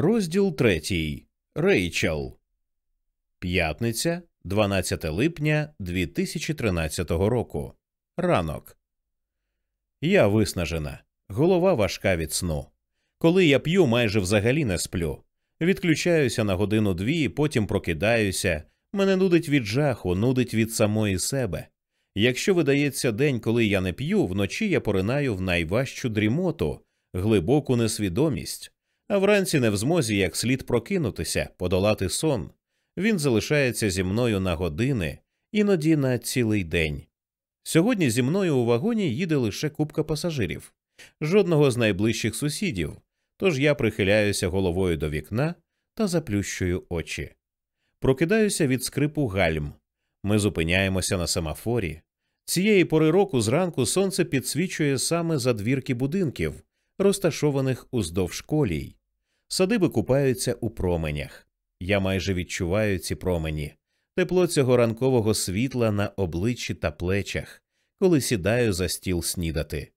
Розділ третій. Рейчел. П'ятниця, 12 липня 2013 року. Ранок. Я виснажена. Голова важка від сну. Коли я п'ю, майже взагалі не сплю. Відключаюся на годину дві, потім прокидаюся. Мене нудить від жаху, нудить від самої себе. Якщо видається день, коли я не п'ю, вночі я поринаю в найважчу дрімоту, глибоку несвідомість а вранці не в змозі як слід прокинутися, подолати сон. Він залишається зі мною на години, іноді на цілий день. Сьогодні зі мною у вагоні їде лише купка пасажирів, жодного з найближчих сусідів, тож я прихиляюся головою до вікна та заплющую очі. Прокидаюся від скрипу гальм. Ми зупиняємося на семафорі. Цієї пори року зранку сонце підсвічує саме задвірки будинків, розташованих уздовж колій. Садиби купаються у променях. Я майже відчуваю ці промені, тепло цього ранкового світла на обличчі та плечах, коли сідаю за стіл снідати.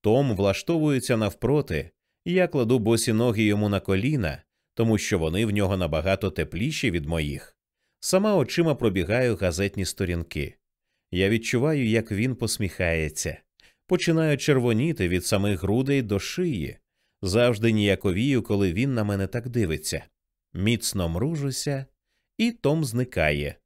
Том влаштовується навпроти, я кладу босі ноги йому на коліна, тому що вони в нього набагато тепліші від моїх. Сама очима пробігаю газетні сторінки. Я відчуваю, як він посміхається, починаю червоніти від самих грудей до шиї, завжди ніяковію, коли він на мене так дивиться. Міцно мружуся, і Том зникає.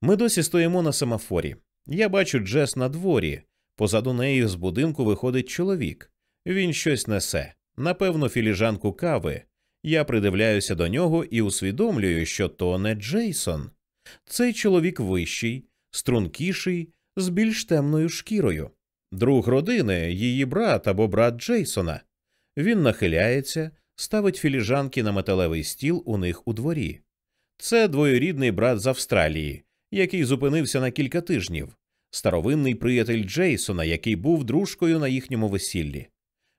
Ми досі стоїмо на семафорі. Я бачу Джес на дворі. Позаду неї з будинку виходить чоловік. Він щось несе, напевно, філіжанку кави. Я придивляюся до нього і усвідомлюю, що то не Джейсон. Цей чоловік вищий, стрункіший, з більш темною шкірою. Друг родини, її брат або брат Джейсона. Він нахиляється, ставить філіжанки на металевий стіл у них у дворі. Це двоюрідний брат з Австралії, який зупинився на кілька тижнів, старовинний приятель Джейсона, який був дружкою на їхньому весіллі.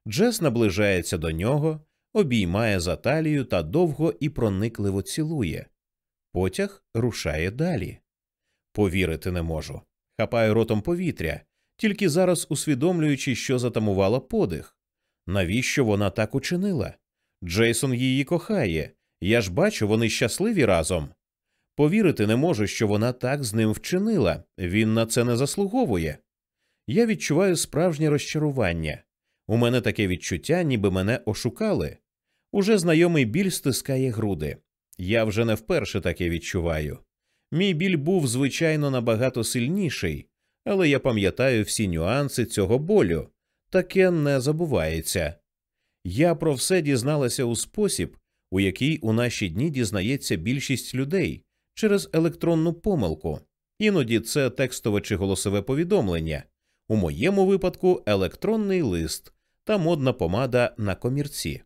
Джес наближається до нього, обіймає за талію та довго і проникливо цілує. Потяг рушає далі. Повірити не можу. Хапаю ротом повітря, тільки зараз усвідомлюючи, що затамувала подих. Навіщо вона так учинила? Джейсон її кохає. Я ж бачу, вони щасливі разом. Повірити не можу, що вона так з ним вчинила, він на це не заслуговує. Я відчуваю справжнє розчарування. У мене таке відчуття, ніби мене ошукали. Уже знайомий біль стискає груди. Я вже не вперше таке відчуваю. Мій біль був, звичайно, набагато сильніший, але я пам'ятаю всі нюанси цього болю, таке не забувається. Я про все дізналася у спосіб, у який у наші дні дізнається більшість людей через електронну помилку. Іноді це текстове чи голосове повідомлення, у моєму випадку електронний лист та модна помада на комірці.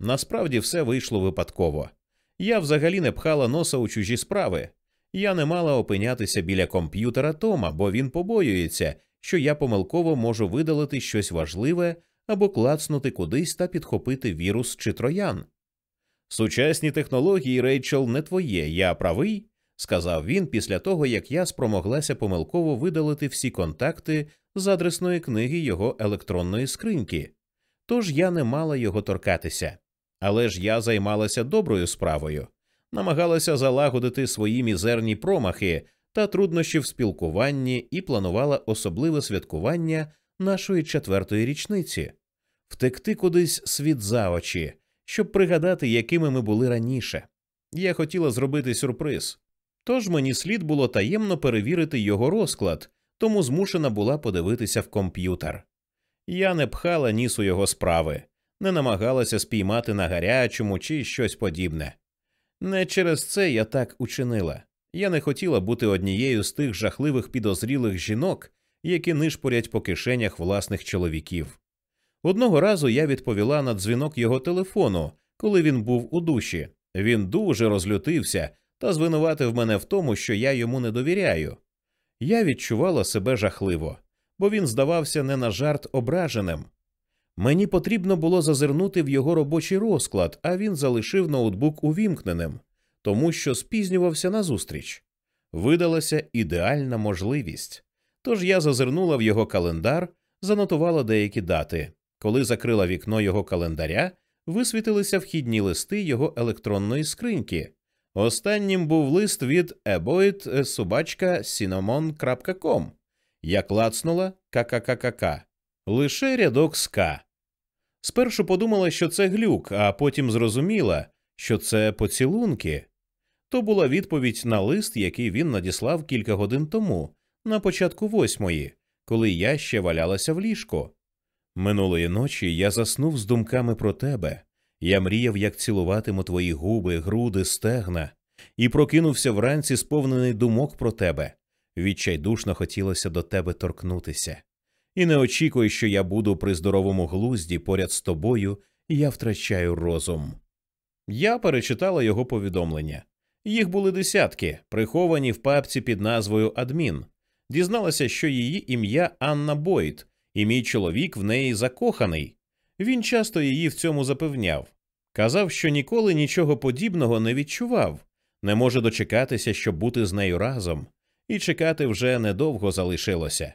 Насправді все вийшло випадково. Я взагалі не пхала носа у чужі справи. Я не мала опинятися біля комп'ютера Тома, бо він побоюється, що я помилково можу видалити щось важливе або клацнути кудись та підхопити вірус чи троян. Сучасні технології, Рейчел, не твоє, я правий, сказав він після того, як я спромоглася помилково видалити всі контакти з адресної книги його електронної скриньки, тож я не мала його торкатися. Але ж я займалася доброю справою, намагалася залагодити свої мізерні промахи та труднощі в спілкуванні і планувала особливе святкування нашої четвертої річниці, втекти кудись світ за очі, щоб пригадати, якими ми були раніше. Я хотіла зробити сюрприз. Тож мені слід було таємно перевірити його розклад, тому змушена була подивитися в комп'ютер. Я не пхала ніс у його справи, не намагалася спіймати на гарячому чи щось подібне. Не через це я так учинила. Я не хотіла бути однією з тих жахливих підозрілих жінок, які нишпорять по кишенях власних чоловіків. Одного разу я відповіла на дзвінок його телефону, коли він був у душі. Він дуже розлютився та звинуватив мене в тому, що я йому не довіряю. Я відчувала себе жахливо, бо він здавався не на жарт ображеним. Мені потрібно було зазирнути в його робочий розклад, а він залишив ноутбук увімкненим тому що спізнювався на зустріч. Видалася ідеальна можливість. Тож я зазирнула в його календар, занотувала деякі дати. Коли закрила вікно його календаря, висвітилися вхідні листи його електронної скриньки. Останнім був лист від eboid.собачка.cinnamon.com. Я клацнула КККК. Лише рядок з К. Спершу подумала, що це глюк, а потім зрозуміла, що це поцілунки. То була відповідь на лист, який він надіслав кілька годин тому, на початку восьмої, коли я ще валялася в ліжку. Минулої ночі я заснув з думками про тебе. Я мріяв, як цілуватиму твої губи, груди, стегна, і прокинувся вранці, сповнений думок про тебе. Відчайдушно хотілося до тебе торкнутися. І не очікуй, що я буду при здоровому глузді поряд з тобою, я втрачаю розум. Я перечитала його повідомлення. Їх були десятки, приховані в папці під назвою Адмін. Дізналася, що її ім'я Анна Бойт, і мій чоловік в неї закоханий. Він часто її в цьому запевняв. Казав, що ніколи нічого подібного не відчував, не може дочекатися, щоб бути з нею разом, і чекати вже недовго залишилося.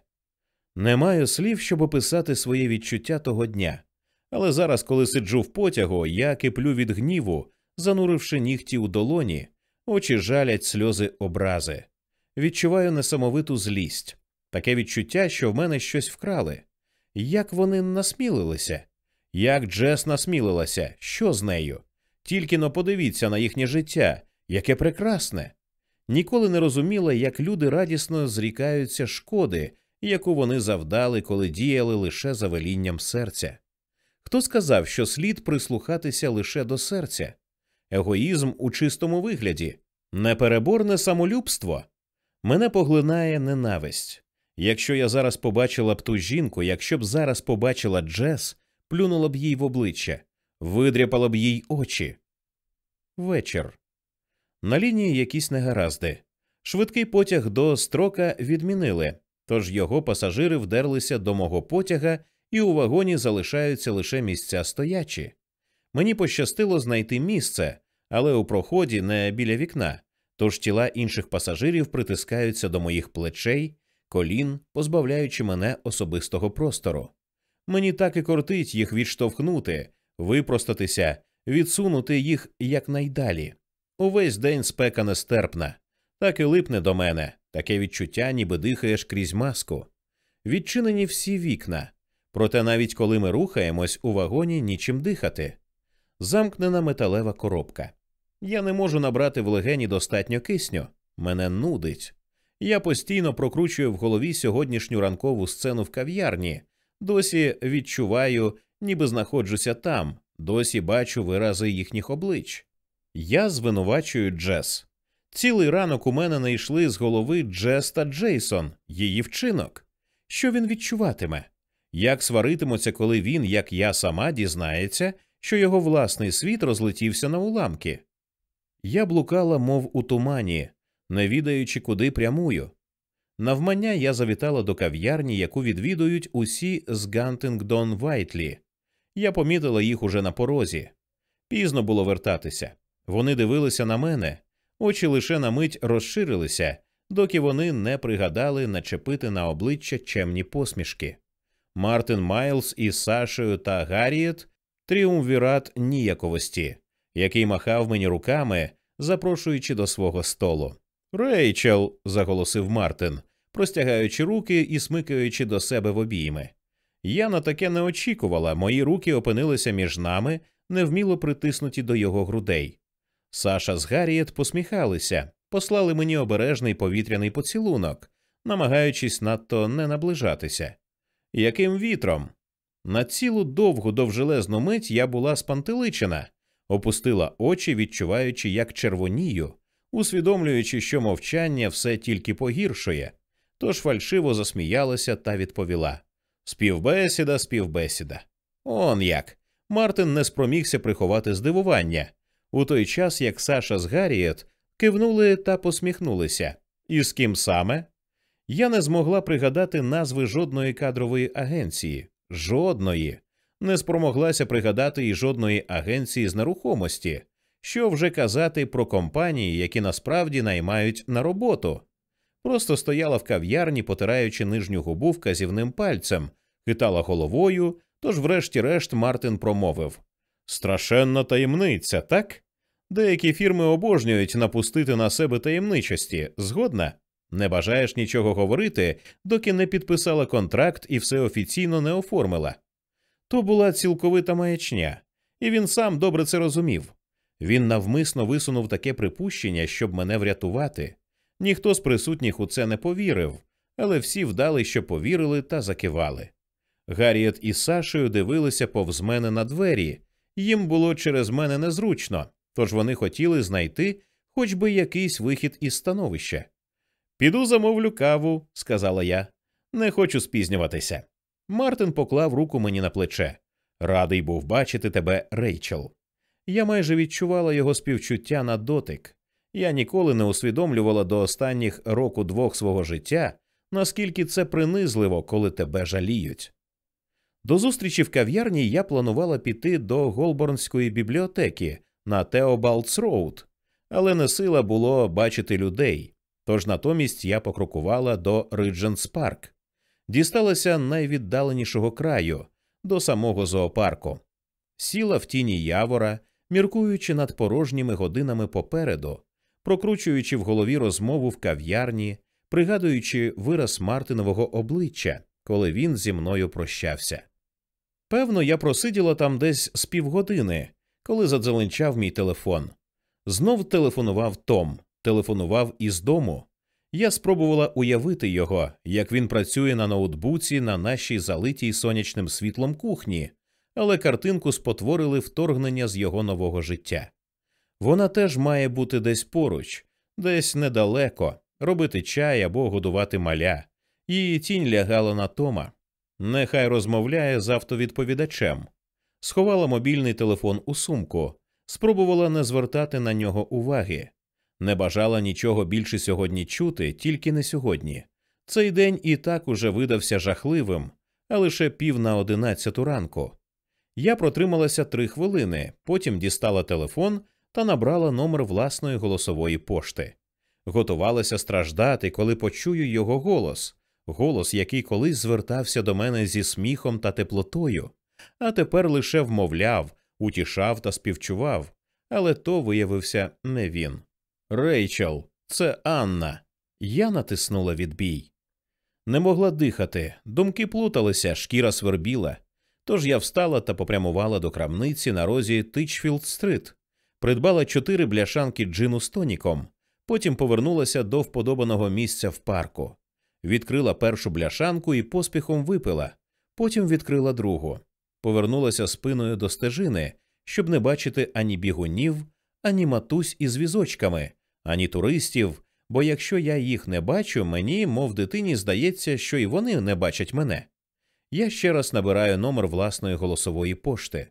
Не маю слів, щоб описати своє відчуття того дня, але зараз, коли сиджу в потягу, я киплю від гніву, зануривши нігті у долоні, очі жалять сльози образи. Відчуваю несамовиту злість, таке відчуття, що в мене щось вкрали. Як вони насмілилися? Як Джес насмілилася, що з нею? Тільки но подивіться на їхнє життя, яке прекрасне. Ніколи не розуміла, як люди радісно зрікаються шкоди, яку вони завдали, коли діяли лише за велінням серця. Хто сказав, що слід прислухатися лише до серця? Егоїзм у чистому вигляді, непереборне самолюбство. Мене поглинає ненависть. Якщо я зараз побачила б ту жінку, якщо б зараз побачила Джес, плюнула б їй в обличчя, видряпала б їй очі. Вечір. На лінії якісь негаразди. Швидкий потяг до строка відмінили, тож його пасажири вдерлися до мого потяга, і у вагоні залишаються лише місця стоячі. Мені пощастило знайти місце, але у проході не біля вікна, тож тіла інших пасажирів притискаються до моїх плечей, колін, позбавляючи мене особистого простору. Мені так і кортить їх відштовхнути, випростатися, відсунути їх якнайдалі. Увесь день спека нестерпна, так і липне до мене, таке відчуття, ніби дихаєш крізь маску. Відчинені всі вікна, проте навіть коли ми рухаємось у вагоні нічим дихати. Замкнена металева коробка. Я не можу набрати в легені достатньо кисню, мене нудить. Я постійно прокручую в голові сьогоднішню ранкову сцену в кав'ярні, досі відчуваю, ніби знаходжуся там, досі бачу вирази їхніх облич. Я звинувачую Джес. Цілий ранок у мене не йшли з голови Джес та Джейсон, її вчинок. Що він відчуватиме? Як сваритимуться, коли він, як я сама, дізнається, що його власний світ розлетівся на уламки? Я блукала, мов у тумані, не відаючи, куди прямую. Навмання я завітала до кав'ярні, яку відвідують усі з Гантингдон Вайтлі. Я помітила їх уже на порозі. Пізно було вертатися. Вони дивилися на мене, очі лише на мить розширилися, доки вони не пригадали начепити на обличчя чемні посмішки. Мартин Майлз із Сашею та Гарріет тріумвірат ніяковості, який махав мені руками, запрошуючи до свого столу. Рейчел, заголосив Мартин, простягаючи руки і смикаючи до себе в обійми. Я на таке не очікувала, мої руки опинилися між нами, невміло притиснуті до його грудей. Саша з Гарріет посміхалися, послали мені обережний повітряний поцілунок, намагаючись надто не наближатися. Яким вітром? На цілу довгу довжелезну мить я була спантеличена, опустила очі, відчуваючи, як червонію, усвідомлюючи, що мовчання все тільки погіршує, тож фальшиво засміялася та відповіла Співбесіда, співбесіда. Он як. Мартин не спромігся приховати здивування, у той час як Саша з Гарріет кивнули та посміхнулися. І з ким саме? Я не змогла пригадати назви жодної кадрової агенції, жодної, не спромоглася пригадати і жодної агенції з нерухомості, що вже казати про компанії, які насправді наймають на роботу. Просто стояла в кав'ярні, потираючи нижню губу вказівним пальцем, хитала головою, тож, врешті-решт, Мартин промовив Страшенна таємниця, так? Деякі фірми обожнюють напустити на себе таємничості. Згодна? Не бажаєш нічого говорити, доки не підписала контракт і все офіційно не оформила. То була цілковита маячня, і він сам добре це розумів. Він навмисно висунув таке припущення, щоб мене врятувати. Ніхто з присутніх у це не повірив, але всі вдали, що повірили та закивали. Гарріет із Сашею дивилися повз мене на двері, їм було через мене незручно, тож вони хотіли знайти хоч би якийсь вихід із становища. Піду замовлю каву, сказала я. Не хочу спізнюватися. Мартин поклав руку мені на плече. Радий був бачити тебе, Рейчел. Я майже відчувала його співчуття на дотик. Я ніколи не усвідомлювала до останніх року двох свого життя, наскільки це принизливо, коли тебе жаліють. До зустрічі в кав'ярні я планувала піти до Голборнської бібліотеки на Теобалдс Роуд, але не сила було бачити людей, тож натомість я покрокувала до Ридженс Парк, дісталася найвіддаленішого краю до самого зоопарку, сіла в тіні явора, міркуючи над порожніми годинами попереду, прокручуючи в голові розмову в кав'ярні, пригадуючи вираз Мартинового обличчя, коли він зі мною прощався. Певно, я просиділа там десь з півгодини, коли задзеленчав мій телефон. Знов телефонував Том, телефонував із дому. Я спробувала уявити його, як він працює на ноутбуці на нашій залитій сонячним світлом кухні, але картинку спотворили вторгнення з його нового життя. Вона теж має бути десь поруч, десь недалеко, робити чай або годувати маля. Її тінь лягала на Тома. Нехай розмовляє з автовідповідачем. Сховала мобільний телефон у сумку, спробувала не звертати на нього уваги, не бажала нічого більше сьогодні чути, тільки не сьогодні. Цей день і так уже видався жахливим, а лише пів на одинадцяту ранку. Я протрималася три хвилини, потім дістала телефон та набрала номер власної голосової пошти. Готувалася страждати, коли почую його голос, голос, який колись звертався до мене зі сміхом та теплотою, а тепер лише вмовляв, утішав та співчував, але то виявився не він. Рейчел, це Анна. Я натиснула відбій. Не могла дихати, думки плуталися, шкіра свербіла. Тож я встала та попрямувала до крамниці на розі Тичфілд Стрит, придбала чотири бляшанки джину з тоніком, потім повернулася до вподобаного місця в парку, відкрила першу бляшанку і поспіхом випила, потім відкрила другу, повернулася спиною до стежини, щоб не бачити ані бігунів, ані матусь із візочками, ані туристів. Бо якщо я їх не бачу, мені, мов дитині, здається, що і вони не бачать мене. Я ще раз набираю номер власної голосової пошти.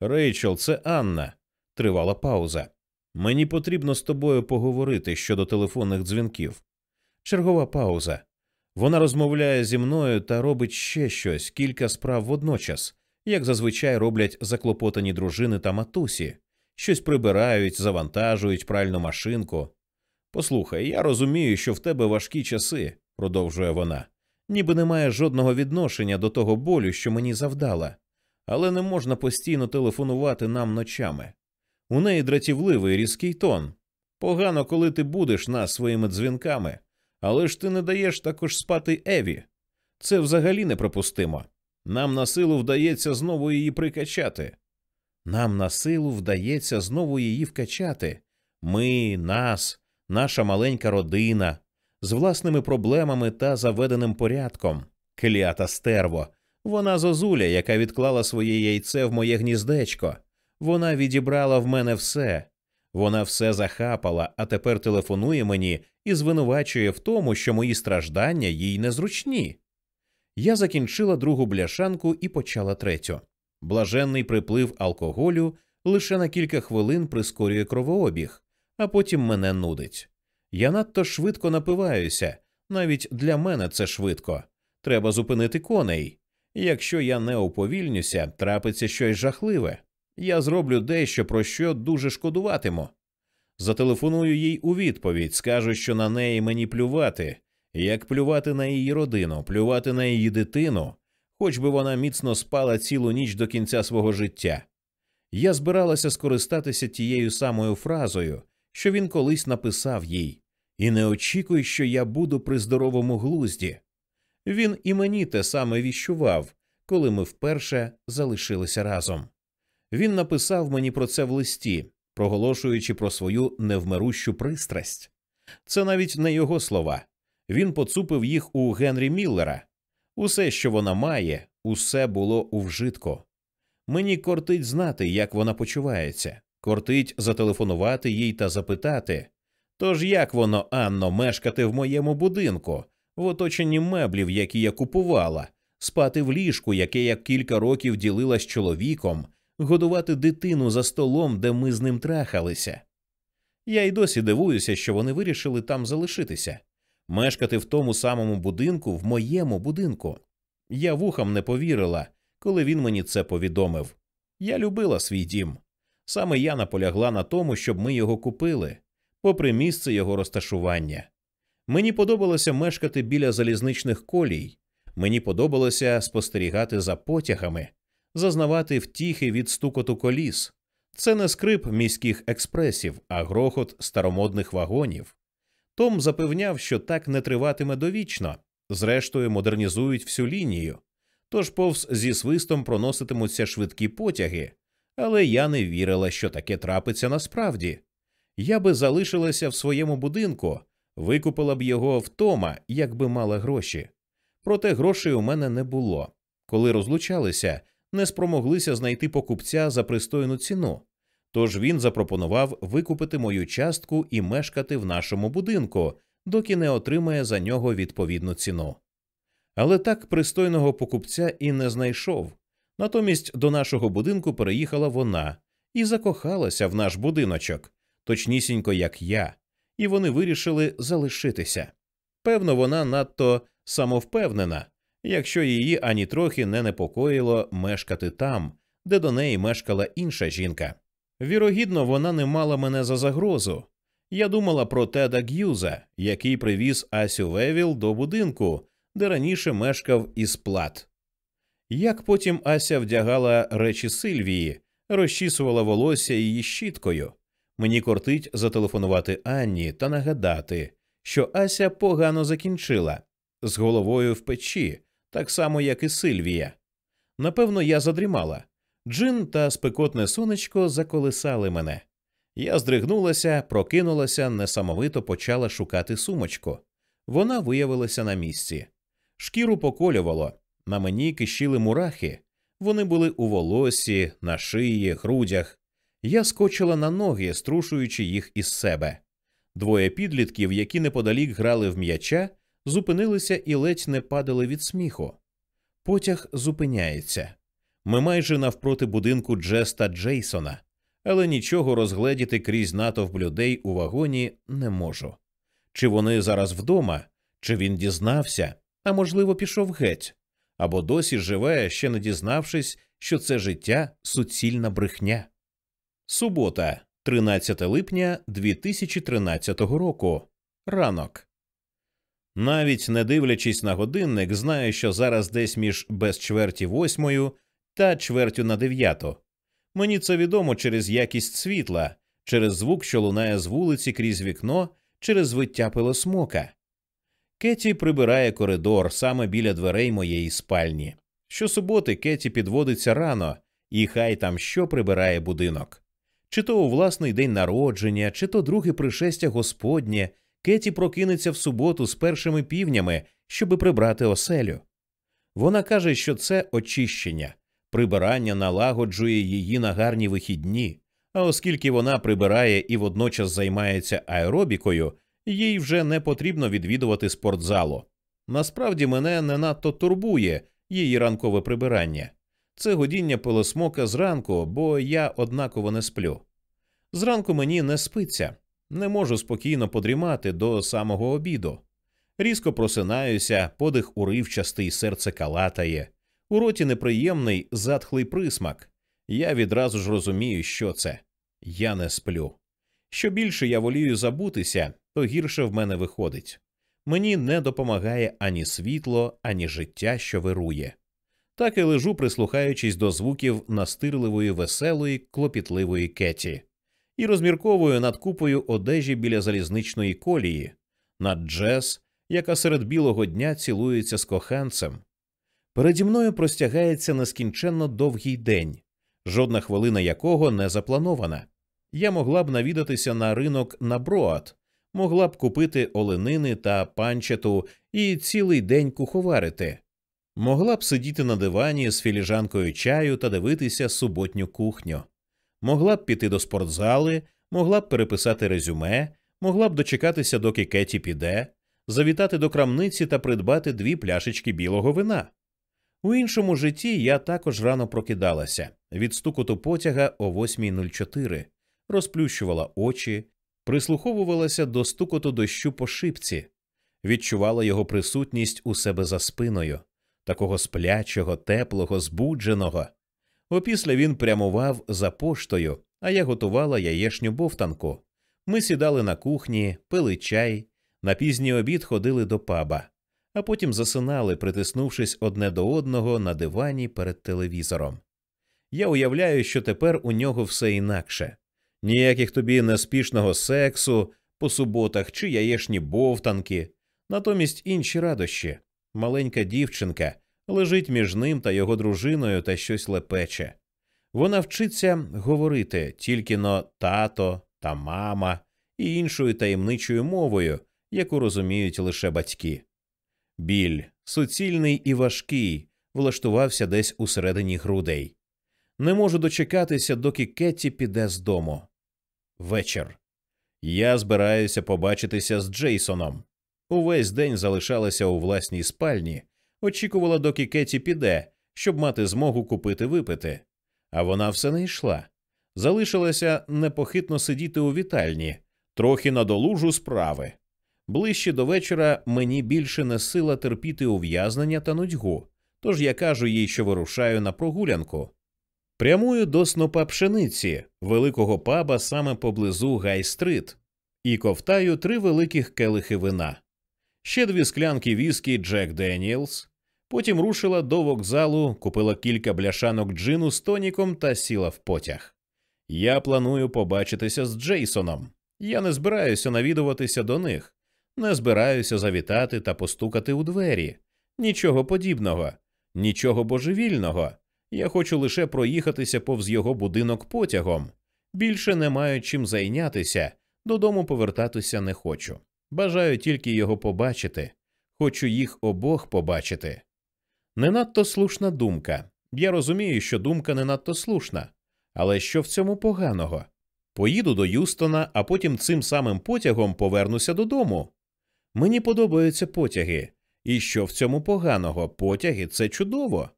Рейчел, це Анна. Тривала пауза. Мені потрібно з тобою поговорити щодо телефонних дзвінків. Чергова пауза. Вона розмовляє зі мною та робить ще щось, кілька справ водночас, як зазвичай роблять заклопотані дружини та матусі, щось прибирають, завантажують пральну машинку. Послухай, я розумію, що в тебе важкі часи, продовжує вона ніби не має жодного відношення до того болю, що мені завдала, але не можна постійно телефонувати нам ночами. У неї дратівливий різкий тон. Погано, коли ти будеш нас своїми дзвінками, але ж ти не даєш також спати Еві. Це взагалі неприпустимо. Нам на силу вдається знову її прикачати. Нам на силу вдається знову її вкачати. Ми, нас, наша маленька родина, з власними проблемами та заведеним порядком. Клята стерво. Вона зозуля, яка відклала своє яйце в моє гніздечко. Вона відібрала в мене все. Вона все захапала, а тепер телефонує мені і звинувачує в тому, що мої страждання їй незручні. Я закінчила другу бляшанку і почала третю. Блаженний приплив алкоголю лише на кілька хвилин прискорює кровообіг, а потім мене нудить. Я надто швидко напиваюся, навіть для мене це швидко. Треба зупинити коней. Якщо я не уповільнюся, трапиться щось жахливе. Я зроблю дещо, про що дуже шкодуватиму. Зателефоную їй у відповідь, скажу, що на неї мені плювати, як плювати на її родину, плювати на її дитину, хоч би вона міцно спала цілу ніч до кінця свого життя. Я збиралася скористатися тією самою фразою, що він колись написав їй, і не очікуй, що я буду при здоровому глузді. Він і мені те саме віщував, коли ми вперше залишилися разом. Він написав мені про це в листі, проголошуючи про свою невмирущу пристрасть. Це навіть не його слова. Він поцупив їх у Генрі Міллера. Усе, що вона має, усе було у вжитку. Мені кортить знати, як вона почувається, кортить зателефонувати їй та запитати. Тож як воно, Анно, мешкати в моєму будинку, в оточенні меблів, які я купувала, спати в ліжку, яке я кілька років ділила з чоловіком, годувати дитину за столом, де ми з ним трахалися. Я й досі дивуюся, що вони вирішили там залишитися, мешкати в тому самому будинку, в моєму будинку. Я вухам не повірила, коли він мені це повідомив. Я любила свій дім. Саме я наполягла на тому, щоб ми його купили, попри місце його розташування. Мені подобалося мешкати біля залізничних колій, мені подобалося спостерігати за потягами, зазнавати втіхи від стукоту коліс. Це не скрип міських експресів, а грохот старомодних вагонів. Том запевняв, що так не триватиме довічно, зрештою модернізують всю лінію. Тож повз зі свистом проноситимуться швидкі потяги, але я не вірила, що таке трапиться насправді. Я би залишилася в своєму будинку, викупила б його втома, якби мала гроші. Проте грошей у мене не було. Коли розлучалися, не спромоглися знайти покупця за пристойну ціну. Тож він запропонував викупити мою частку і мешкати в нашому будинку, доки не отримає за нього відповідну ціну. Але так пристойного покупця і не знайшов. Натомість до нашого будинку переїхала вона і закохалася в наш будиночок, точнісінько як я, і вони вирішили залишитися. Певно, вона надто самовпевнена, якщо її ані трохи не непокоїло мешкати там, де до неї мешкала інша жінка. Вірогідно, вона не мала мене за загрозу. Я думала про Теда Г'юза, який привіз Асю Вевіл до будинку, де раніше мешкав із плат. Як потім Ася вдягала речі Сильвії, розчісувала волосся її щіткою. Мені кортить зателефонувати Анні та нагадати, що Ася погано закінчила з головою в печі, так само, як і Сильвія. Напевно, я задрімала. Джин та спекотне сонечко заколисали мене. Я здригнулася, прокинулася, несамовито почала шукати сумочку. Вона виявилася на місці. Шкіру поколювало, на мені кишіли мурахи. Вони були у волосі, на шиї, грудях. Я скочила на ноги, струшуючи їх із себе. Двоє підлітків, які неподалік грали в м'яча, зупинилися і ледь не падали від сміху. Потяг зупиняється. Ми майже навпроти будинку Джеста Джейсона, але нічого розгледіти крізь натовп людей у вагоні не можу. Чи вони зараз вдома, чи він дізнався, а можливо, пішов геть, або досі живе, ще не дізнавшись, що це життя суцільна брехня. Субота, 13 липня 2013 року. Ранок. Навіть не дивлячись на годинник, знаю, що зараз десь між без чверті восьмою та чвертю на дев'яту. Мені це відомо через якість світла, через звук, що лунає з вулиці крізь вікно, через звиття пилосмока. Кеті прибирає коридор саме біля дверей моєї спальні. Щосуботи Кеті підводиться рано, і хай там що прибирає будинок. Чи то у власний день народження, чи то друге пришестя Господнє, Кеті прокинеться в суботу з першими півнями, щоби прибрати оселю. Вона каже, що це очищення, прибирання налагоджує її на гарні вихідні, а оскільки вона прибирає і водночас займається аеробікою, їй вже не потрібно відвідувати спортзалу. Насправді мене не надто турбує її ранкове прибирання. Це годіння пилосмока зранку, бо я однаково не сплю. Зранку мені не спиться, не можу спокійно подрімати до самого обіду. Різко просинаюся, подих уривчастий, серце калатає, у роті неприємний затхлий присмак. Я відразу ж розумію, що це. Я не сплю. Що більше я волію забутися, то гірше в мене виходить. Мені не допомагає ані світло, ані життя, що вирує. так і лежу, прислухаючись до звуків настирливої, веселої, клопітливої кеті, і розмірковую над купою одежі біля залізничної колії, над Джес, яка серед білого дня цілується з коханцем. Переді мною простягається нескінченно довгий день, жодна хвилина якого не запланована. Я могла б навідатися на ринок на Броад, могла б купити оленини та панчету і цілий день куховарити, могла б сидіти на дивані з філіжанкою чаю та дивитися суботню кухню, могла б піти до спортзали, могла б переписати резюме, могла б дочекатися, доки Кеті піде, завітати до крамниці та придбати дві пляшечки білого вина. У іншому житті я також рано прокидалася. Від стукоту потяга о 8.04, розплющувала очі, прислуховувалася до стукоту дощу по шипці, відчувала його присутність у себе за спиною, такого сплячого, теплого, збудженого. Опісля він прямував за поштою, а я готувала яєшню бовтанку. Ми сідали на кухні, пили чай, на пізній обід ходили до паба, а потім засинали, притиснувшись одне до одного на дивані перед телевізором. Я уявляю, що тепер у нього все інакше ніяких тобі неспішного сексу по суботах чи яєшні бовтанки, натомість інші радощі. Маленька дівчинка лежить між ним та його дружиною та щось лепече. Вона вчиться говорити тільки но тато та мама і іншою таємничою мовою, яку розуміють лише батьки. Біль, суцільний і важкий, влаштувався десь усередині грудей. Не можу дочекатися, доки Кетті піде з дому. Вечір. Я збираюся побачитися з Джейсоном. Увесь день залишалася у власній спальні, очікувала, доки Кеті піде, щоб мати змогу купити випити. А вона все не йшла. Залишилася непохитно сидіти у вітальні, трохи надолужу справи. Ближче до вечора мені більше не сила терпіти ув'язнення та нудьгу, тож я кажу їй, що вирушаю на прогулянку. Прямую до снопа пшениці, великого паба саме поблизу Гай-стрит, і ковтаю три великих келихи вина, ще дві склянки віскі Джек Деніелс. Потім рушила до вокзалу, купила кілька бляшанок джину з тоніком та сіла в потяг. Я планую побачитися з Джейсоном. Я не збираюся навідуватися до них, не збираюся завітати та постукати у двері. Нічого подібного, нічого божевільного. Я хочу лише проїхатися повз його будинок потягом. Більше не маю чим зайнятися, додому повертатися не хочу. Бажаю тільки його побачити, хочу їх обох побачити. Не надто слушна думка. Я розумію, що думка не надто слушна, але що в цьому поганого? Поїду до Юстона, а потім цим самим потягом повернуся додому. Мені подобаються потяги. І що в цьому поганого? Потяги це чудово.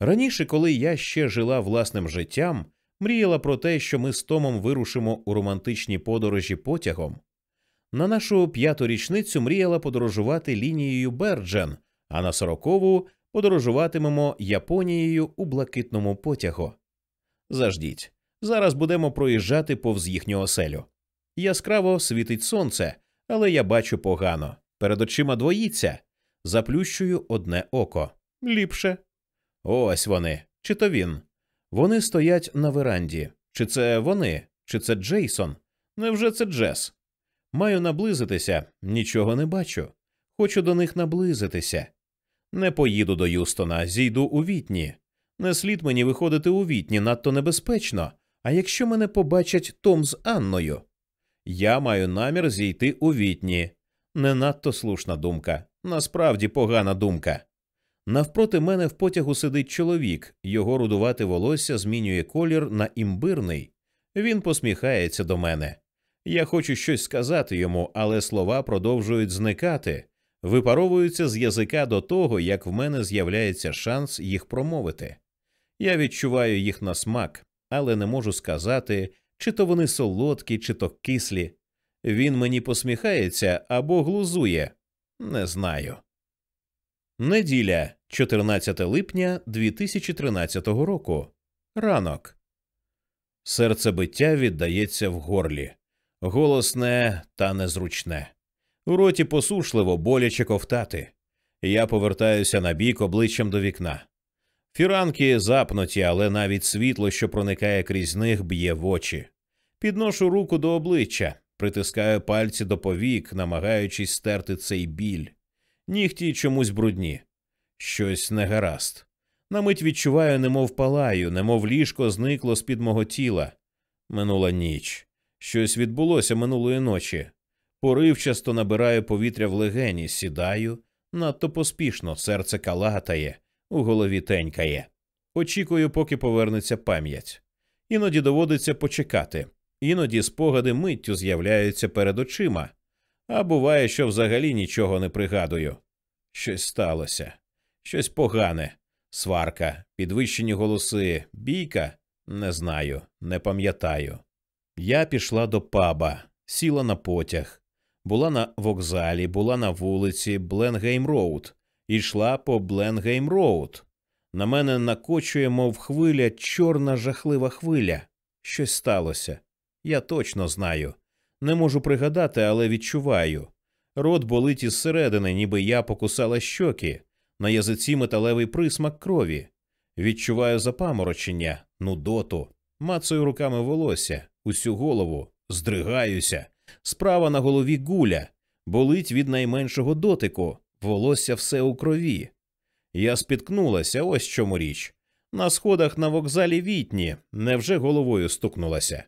Раніше, коли я ще жила власним життям, мріяла про те, що ми з Томом вирушимо у романтичні подорожі потягом. На нашу п'яту річницю мріяла подорожувати лінією Берджен, а на сорокову подорожуватимемо Японією у блакитному потягу. Заждіть, зараз будемо проїжджати повз їхню оселю. Яскраво світить сонце, але я бачу погано. Перед очима двоїться. Заплющую одне око. Ліпше. Ось вони. Чи то він? Вони стоять на веранді. Чи це вони, чи це Джейсон? Невже це Джес? Маю наблизитися, нічого не бачу. Хочу до них наблизитися. Не поїду до Юстона, зійду у вітні. Не слід мені виходити у вітні надто небезпечно. А якщо мене побачать Том з Анною? Я маю намір зійти у вітні. Не надто слушна думка, насправді погана думка. Навпроти мене в потягу сидить чоловік, його рудувате волосся змінює колір на імбирний. Він посміхається до мене. Я хочу щось сказати йому, але слова продовжують зникати, випаровуються з язика до того, як в мене з'являється шанс їх промовити. Я відчуваю їх на смак, але не можу сказати, чи то вони солодкі, чи то кислі. Він мені посміхається або глузує. Не знаю. Неділя, 14 липня 2013 року. Ранок. Серцебиття віддається в горлі. Голосне та незручне. У роті посушливо, боляче ковтати. Я повертаюся на бік обличчям до вікна. Фіранки запнуті, але навіть світло, що проникає крізь них, б'є в очі. Підношу руку до обличчя, притискаю пальці до повік, намагаючись стерти цей біль. Нігті чомусь брудні. Щось негаразд. На мить відчуваю, немов палаю, немов ліжко зникло з під мого тіла. Минула ніч. Щось відбулося минулої ночі. Поривчасто набираю повітря в легені, сідаю, надто поспішно, серце калатає, у голові тенькає. Очікую, поки повернеться пам'ять. Іноді доводиться почекати, іноді спогади миттю з'являються перед очима, а буває, що взагалі нічого не пригадую. Щось сталося, щось погане, сварка, підвищені голоси, бійка не знаю, не пам'ятаю. Я пішла до паба, сіла на потяг, була на вокзалі, була на вулиці Бленгейм Роуд, йшла по Бленгейм Роуд. На мене накочує, мов хвиля, чорна жахлива хвиля. Щось сталося. Я точно знаю. Не можу пригадати, але відчуваю. Рот болить із середини, ніби я покусала щоки, на язиці металевий присмак крові. Відчуваю запаморочення, нудоту, мацаю руками волосся, усю голову, здригаюся. Справа на голові гуля, болить від найменшого дотику, волосся все у крові. Я спіткнулася, ось чому річ. На сходах на вокзалі вітні, невже головою стукнулася.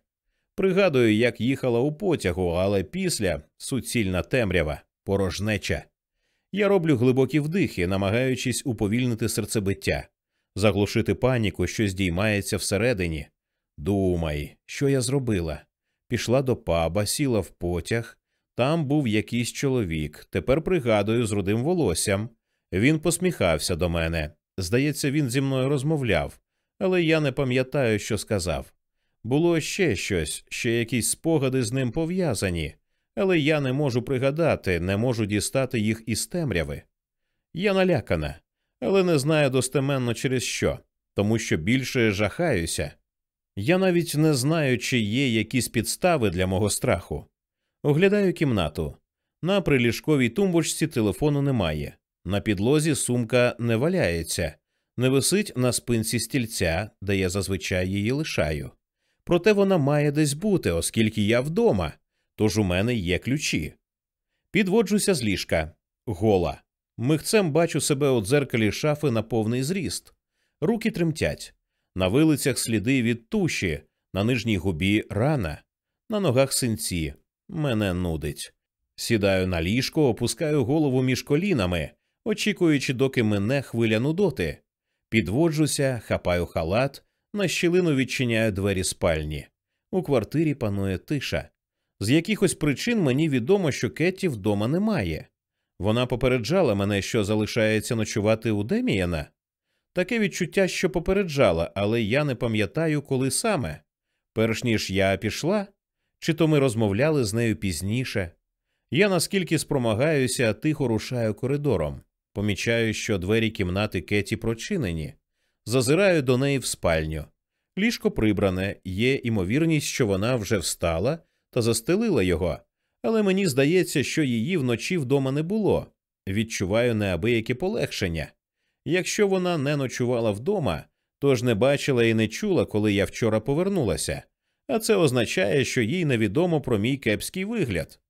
Пригадую, як їхала у потягу, але після суцільна темрява, порожнеча. Я роблю глибокі вдихи, намагаючись уповільнити серцебиття, заглушити паніку, що здіймається всередині. Думай, що я зробила? Пішла до паба, сіла в потяг. Там був якийсь чоловік. Тепер пригадую з рудим волоссям. Він посміхався до мене. Здається, він зі мною розмовляв, але я не пам'ятаю, що сказав. Було ще щось, ще якісь спогади з ним пов'язані, але я не можу пригадати, не можу дістати їх із темряви. Я налякана, але не знаю достеменно через що, тому що більше жахаюся. Я навіть не знаю, чи є якісь підстави для мого страху. Оглядаю кімнату. На приліжковій тумбочці телефону немає. На підлозі сумка не валяється, не висить на спинці стільця, де я зазвичай її лишаю. Проте вона має десь бути, оскільки я вдома, тож у мене є ключі. Підводжуся з ліжка, гола. Михцем бачу себе у дзеркалі шафи на повний зріст. Руки тремтять, на вилицях сліди від туші, на нижній губі рана, на ногах синці. Мене нудить. Сідаю на ліжко, опускаю голову між колінами, очікуючи, доки мене хвиля нудоти. Підводжуся, хапаю халат, на щілину відчиняю двері спальні. У квартирі панує тиша. З якихось причин мені відомо, що Кетті вдома немає. Вона попереджала мене, що залишається ночувати у Деміяна. Таке відчуття, що попереджала, але я не пам'ятаю, коли саме. Перш ніж я пішла, чи то ми розмовляли з нею пізніше. Я наскільки спромагаюся, тихо рушаю коридором. Помічаю, що двері кімнати Кеті прочинені. Зазираю до неї в спальню. Ліжко прибране, є імовірність, що вона вже встала та застелила його, але мені здається, що її вночі вдома не було. Відчуваю неабияке полегшення. Якщо вона не ночувала вдома, то ж не бачила і не чула, коли я вчора повернулася, а це означає, що їй невідомо про мій кепський вигляд.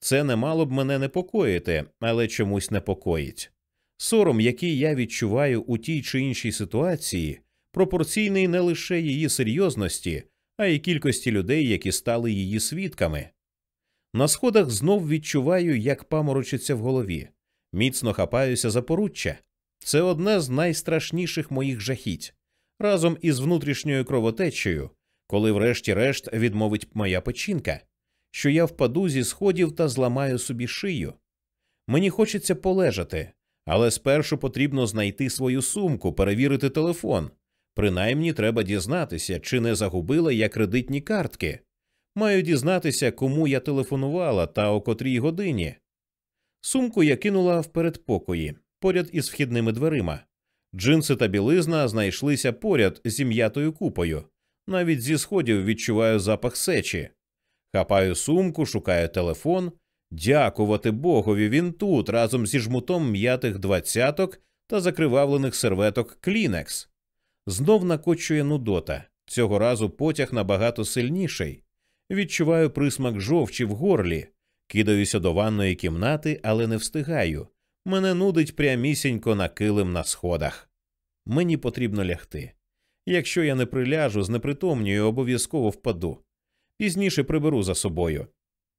Це не мало б мене непокоїти, але чомусь непокоїть. Сором, який я відчуваю у тій чи іншій ситуації, пропорційний не лише її серйозності, а й кількості людей, які стали її свідками. На сходах знов відчуваю, як паморочиться в голові, міцно хапаюся за поруччя. Це одне з найстрашніших моїх жахіть разом із внутрішньою кровотечею, коли, врешті-решт, відмовить моя печінка, що я впаду зі сходів та зламаю собі шию. Мені хочеться полежати, але спершу потрібно знайти свою сумку, перевірити телефон. Принаймні треба дізнатися, чи не загубила я кредитні картки. Маю дізнатися, кому я телефонувала та о котрій годині. Сумку я кинула в передпокої, поряд із вхідними дверима. Джинси та білизна знайшлися поряд з ім'ятою купою. Навіть зі сходів відчуваю запах сечі. Хапаю сумку, шукаю телефон. Дякувати Богові, він тут разом зі жмутом м'ятих двадцяток та закривавлених серветок Клінекс. Знов накочує нудота. Цього разу потяг набагато сильніший. Відчуваю присмак жовчі в горлі, кидаюся до ванної кімнати, але не встигаю. Мене нудить прямісінько на килим на сходах. Мені потрібно лягти. Якщо я не приляжу, знепритомнюю, обов'язково впаду. Пізніше приберу за собою.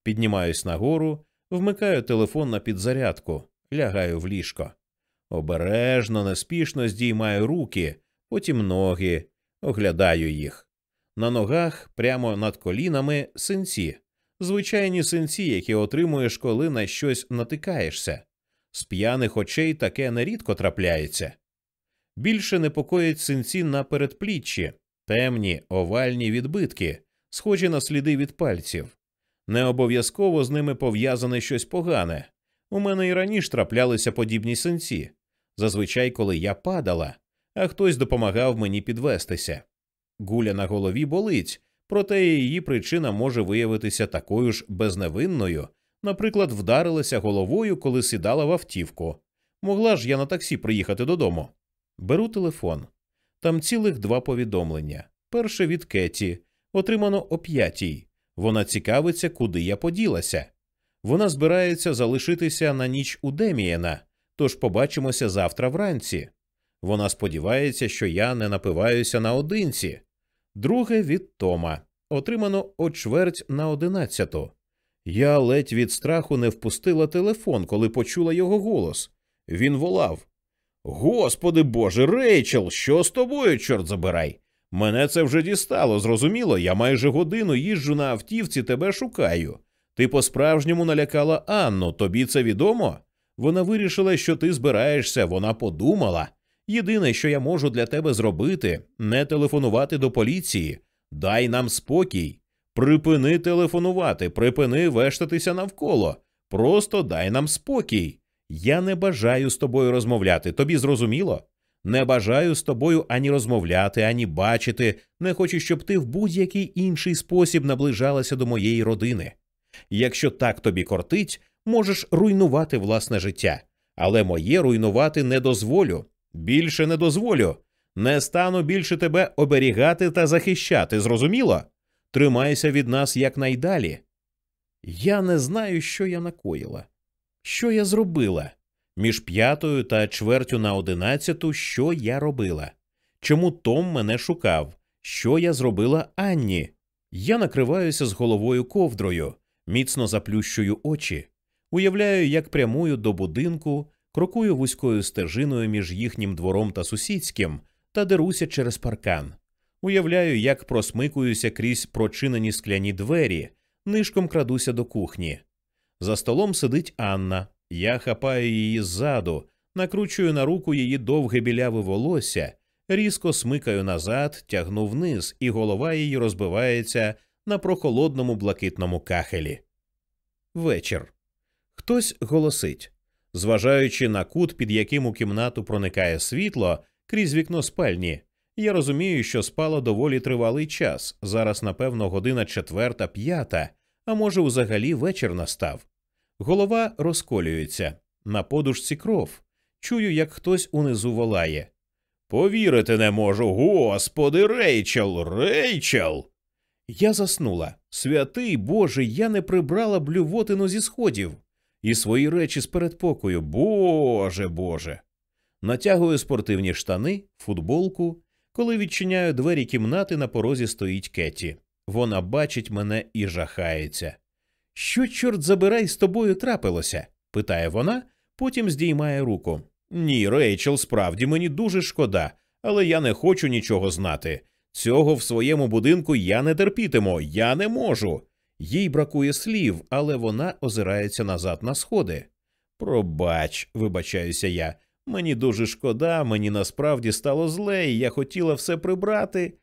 Піднімаюсь нагору, вмикаю телефон на підзарядку, лягаю в ліжко. Обережно, неспішно здіймаю руки, потім ноги, оглядаю їх. На ногах, прямо над колінами, синці, звичайні синці, які отримуєш, коли на щось натикаєшся. З п'яних очей таке нерідко трапляється. Більше непокоїть синці на передпліччі, темні, овальні відбитки, схожі на сліди від пальців. Не обов'язково з ними пов'язане щось погане. У мене і раніше траплялися подібні синці, зазвичай, коли я падала, а хтось допомагав мені підвестися. Гуля на голові болить, проте її причина може виявитися такою ж безневинною, наприклад, вдарилася головою, коли сідала в автівку. Могла ж я на таксі приїхати додому. Беру телефон. Там цілих два повідомлення. Перше від Кеті, отримано о п'ятій. Вона цікавиться, куди я поділася. Вона збирається залишитися на ніч у Демієна, тож побачимося завтра вранці. Вона сподівається, що я не напиваюся наодинці. Друге від Тома. Отримано о чверть на одинадцяту. Я ледь від страху не впустила телефон, коли почула його голос. Він волав Господи Боже, Рейчел, що з тобою, чорт забирай? Мене це вже дістало, зрозуміло, я майже годину їжджу на автівці, тебе шукаю. Ти по-справжньому налякала Анну, тобі це відомо? Вона вирішила, що ти збираєшся, вона подумала. Єдине, що я можу для тебе зробити, не телефонувати до поліції. Дай нам спокій. Припини телефонувати, припини вештатися навколо. Просто дай нам спокій. Я не бажаю з тобою розмовляти. Тобі зрозуміло? Не бажаю з тобою ані розмовляти, ані бачити. Не хочу, щоб ти в будь-який інший спосіб наближалася до моєї родини. Якщо так тобі кортить, можеш руйнувати власне життя, але моє руйнувати не дозволю. Більше не дозволю. Не стану більше тебе оберігати та захищати, зрозуміло? Тримайся від нас якнайдалі. Я не знаю, що я накоїла. Що я зробила? Між п'ятою та чвертю на одинадцяту, що я робила? Чому Том мене шукав? Що я зробила Анні? Я накриваюся з головою ковдрою, міцно заплющую очі, уявляю, як прямую до будинку, крокую вузькою стежиною між їхнім двором та сусідським та деруся через паркан. Уявляю, як просмикуюся крізь прочинені скляні двері, нишком крадуся до кухні. За столом сидить Анна. Я хапаю її ззаду, накручую на руку її довге біляве волосся, різко смикаю назад, тягну вниз, і голова її розбивається на прохолодному блакитному кахелі. Вечір. Хтось голосить. Зважаючи на кут, під яким у кімнату проникає світло крізь вікно спальні, я розумію, що спало доволі тривалий час. Зараз, напевно, година четверта, п'ята, а може, взагалі вечір настав. Голова розколюється, на подушці кров. Чую, як хтось унизу волає. Повірити не можу, господи, Рейчел, Рейчел. Я заснула. Святий Боже, я не прибрала блювотину зі сходів і свої речі з передпокою. Боже Боже. Натягую спортивні штани, футболку. Коли відчиняю двері кімнати, на порозі стоїть Кеті. Вона бачить мене і жахається. Що, чорт забирай, з тобою трапилося? питає вона, потім здіймає руку. Ні, Рейчел, справді мені дуже шкода, але я не хочу нічого знати. Цього в своєму будинку я не терпітиму, я не можу. Їй бракує слів, але вона озирається назад на сходи. Пробач, вибачаюся я. Мені дуже шкода, мені насправді стало зле, і я хотіла все прибрати.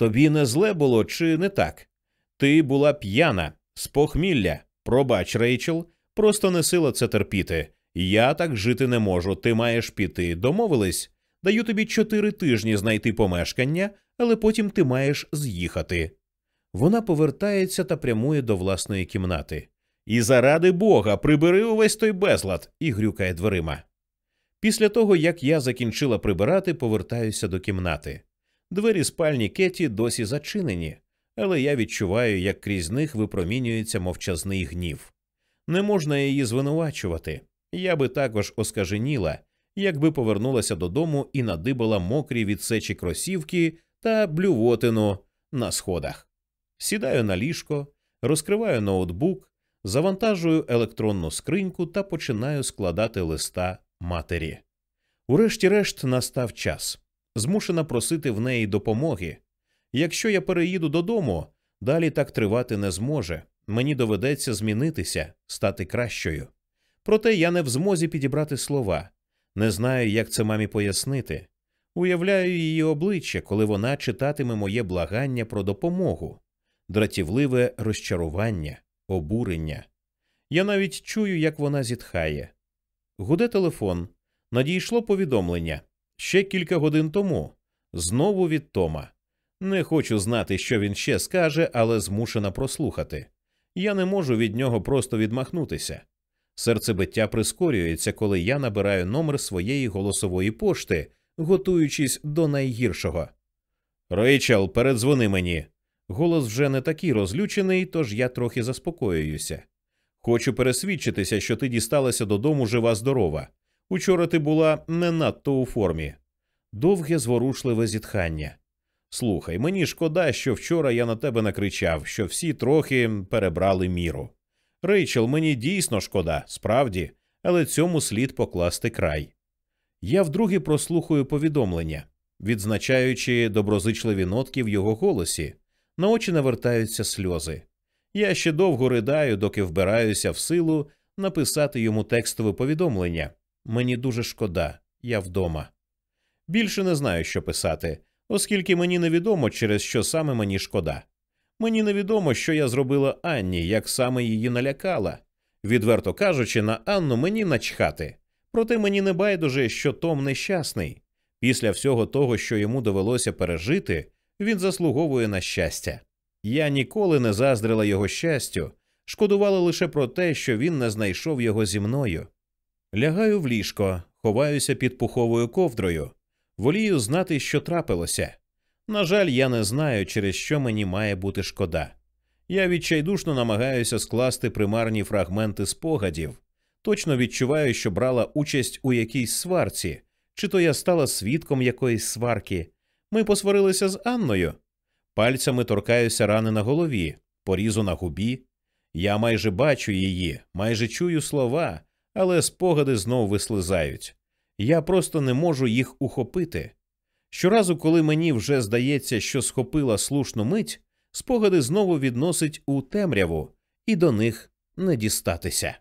Тобі не зле було, чи не так? Ти була п'яна, з похмілля. Пробач, Рейчел, просто не сила це терпіти. Я так жити не можу. Ти маєш піти. Домовились? Даю тобі чотири тижні знайти помешкання, але потім ти маєш з'їхати. Вона повертається та прямує до власної кімнати. І заради бога, прибери увесь той безлад і грюкає дверима. Після того, як я закінчила прибирати, повертаюся до кімнати. Двері спальні Кеті досі зачинені, але я відчуваю, як крізь них випромінюється мовчазний гнів. Не можна її звинувачувати. Я би також оскаженіла, якби повернулася додому і надибала мокрі від сечі кросівки та блювотину на сходах. Сідаю на ліжко, розкриваю ноутбук, завантажую електронну скриньку та починаю складати листа матері. Урешті-решт настав час. Змушена просити в неї допомоги. Якщо я переїду додому, далі так тривати не зможе. Мені доведеться змінитися, стати кращою. Проте я не в змозі підібрати слова, не знаю, як це мамі пояснити. Уявляю її обличчя, коли вона читатиме моє благання про допомогу, дратівливе розчарування, обурення. Я навіть чую, як вона зітхає. Гуде телефон. Надійшло повідомлення ще кілька годин тому, знову від Тома. Не хочу знати, що він ще скаже, але змушена прослухати. Я не можу від нього просто відмахнутися. Серцебиття прискорюється, коли я набираю номер своєї голосової пошти, готуючись до найгіршого. Рейчел, передзвони мені. Голос вже не такий розлючений, тож я трохи заспокоююся. Хочу пересвідчитися, що ти дісталася додому жива здорова. Учора ти була не надто у формі. Довге зворушливе зітхання. Слухай, мені шкода, що вчора я на тебе накричав, що всі трохи перебрали міру. Рейчел, мені дійсно шкода, справді, але цьому слід покласти край. Я вдруге прослухаю повідомлення, відзначаючи доброзичливі нотки в його голосі, на очі навертаються сльози. Я ще довго ридаю, доки вбираюся в силу написати йому текстове повідомлення. Мені дуже шкода, я вдома. Більше не знаю, що писати, оскільки мені невідомо, через що саме мені шкода. Мені невідомо, що я зробила Анні, як саме її налякала. Відверто кажучи, на Анну мені начхати. Проте мені не байдуже, що Том нещасний. Після всього того, що йому довелося пережити, він заслуговує на щастя. Я ніколи не заздрила його щастю, шкодувала лише про те, що він не знайшов його зі мною. Лягаю в ліжко, ховаюся під пуховою ковдрою, волію знати, що трапилося. На жаль, я не знаю, через що мені має бути шкода. Я відчайдушно намагаюся скласти примарні фрагменти спогадів, точно відчуваю, що брала участь у якійсь сварці, чи то я стала свідком якоїсь сварки. Ми посварилися з Анною. Пальцями торкаюся рани на голові, порізу на губі. Я майже бачу її, майже чую слова, але спогади знов вислизають. Я просто не можу їх ухопити. Щоразу, коли мені вже здається, що схопила слушну мить, спогади знову відносить у темряву, і до них не дістатися.